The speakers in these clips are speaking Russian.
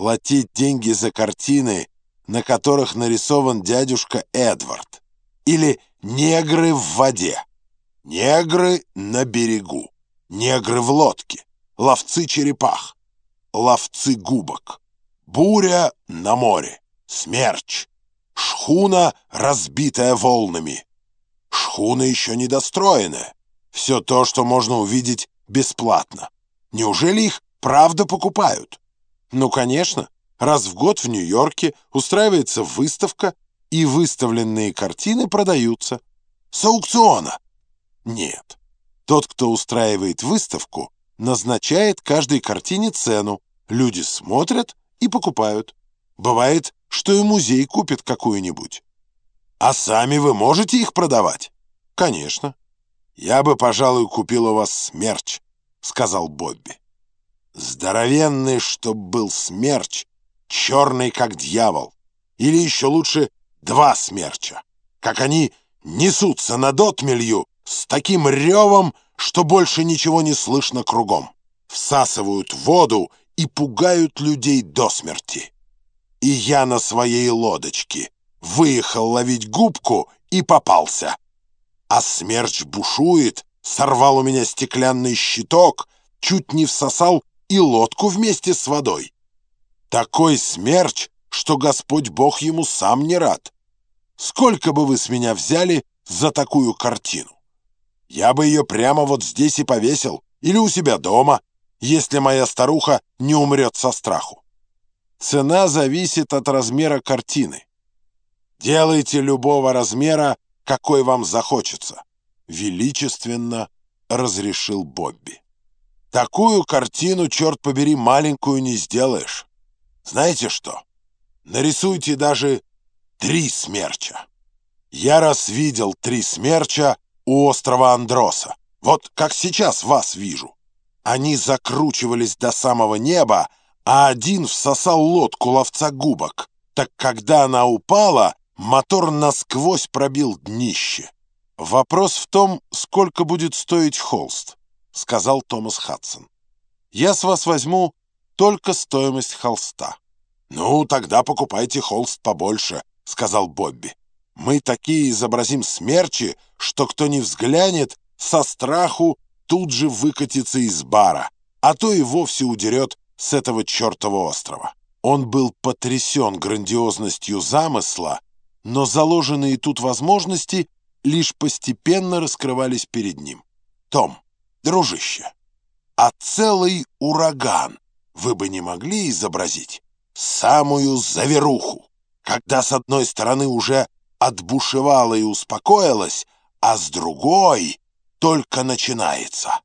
платить деньги за картины, на которых нарисован дядюшка Эдвард. Или «Негры в воде», «Негры на берегу», «Негры в лодке», «Ловцы черепах», «Ловцы губок», «Буря на море», «Смерч», «Шхуна, разбитая волнами», «Шхуна еще недостроенная». Все то, что можно увидеть бесплатно. Неужели их правда покупают? Ну, конечно. Раз в год в Нью-Йорке устраивается выставка, и выставленные картины продаются. С аукциона? Нет. Тот, кто устраивает выставку, назначает каждой картине цену. Люди смотрят и покупают. Бывает, что и музей купит какую-нибудь. А сами вы можете их продавать? Конечно. Я бы, пожалуй, купил у вас смерч, сказал Бобби. Здоровенный, чтоб был смерч, черный, как дьявол. Или еще лучше два смерча. Как они несутся над отмелью с таким ревом, что больше ничего не слышно кругом. Всасывают воду и пугают людей до смерти. И я на своей лодочке выехал ловить губку и попался. А смерч бушует, сорвал у меня стеклянный щиток, чуть не всосал и лодку вместе с водой. Такой смерч, что Господь Бог ему сам не рад. Сколько бы вы с меня взяли за такую картину? Я бы ее прямо вот здесь и повесил, или у себя дома, если моя старуха не умрет со страху. Цена зависит от размера картины. Делайте любого размера, какой вам захочется, величественно разрешил Бобби. Такую картину, черт побери, маленькую не сделаешь. Знаете что? Нарисуйте даже три смерча. Я раз видел три смерча у острова Андроса. Вот как сейчас вас вижу. Они закручивались до самого неба, а один всосал лодку ловца губок. Так когда она упала, мотор насквозь пробил днище. Вопрос в том, сколько будет стоить холст. — сказал Томас Хадсон. «Я с вас возьму только стоимость холста». «Ну, тогда покупайте холст побольше», — сказал Бобби. «Мы такие изобразим смерчи, что кто не взглянет, со страху тут же выкатится из бара, а то и вовсе удерет с этого чертова острова». Он был потрясен грандиозностью замысла, но заложенные тут возможности лишь постепенно раскрывались перед ним. «Том, дружище, а целый ураган вы бы не могли изобразить? Самую заверуху, когда с одной стороны уже отбушевала и успокоилась, а с другой только начинается.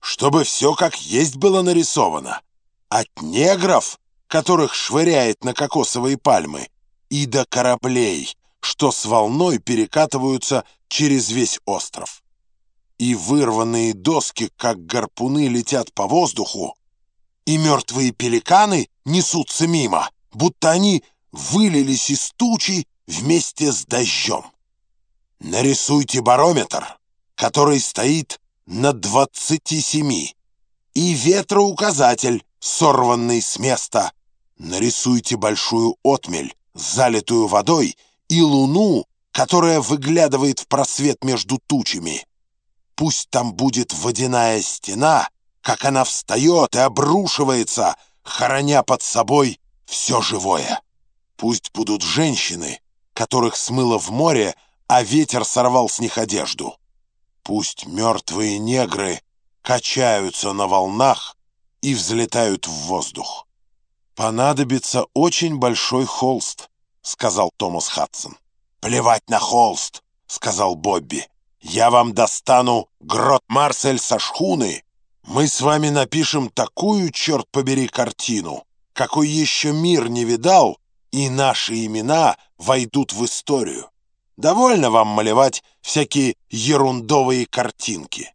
Чтобы все как есть было нарисовано. От негров, которых швыряет на кокосовые пальмы, и до кораблей, что с волной перекатываются через весь остров и вырванные доски, как гарпуны, летят по воздуху, и мертвые пеликаны несутся мимо, будто они вылились из тучи вместе с дождем. Нарисуйте барометр, который стоит на 27, и ветроуказатель, сорванный с места. Нарисуйте большую отмель, залитую водой, и луну, которая выглядывает в просвет между тучами. Пусть там будет водяная стена, как она встает и обрушивается, хороня под собой все живое. Пусть будут женщины, которых смыло в море, а ветер сорвал с них одежду. Пусть мертвые негры качаются на волнах и взлетают в воздух. «Понадобится очень большой холст», — сказал Томас Хадсон. «Плевать на холст», — сказал Бобби. Я вам достану грот Марсель со шхуны. Мы с вами напишем такую, черт побери, картину, какой еще мир не видал, и наши имена войдут в историю. Довольно вам малевать всякие ерундовые картинки».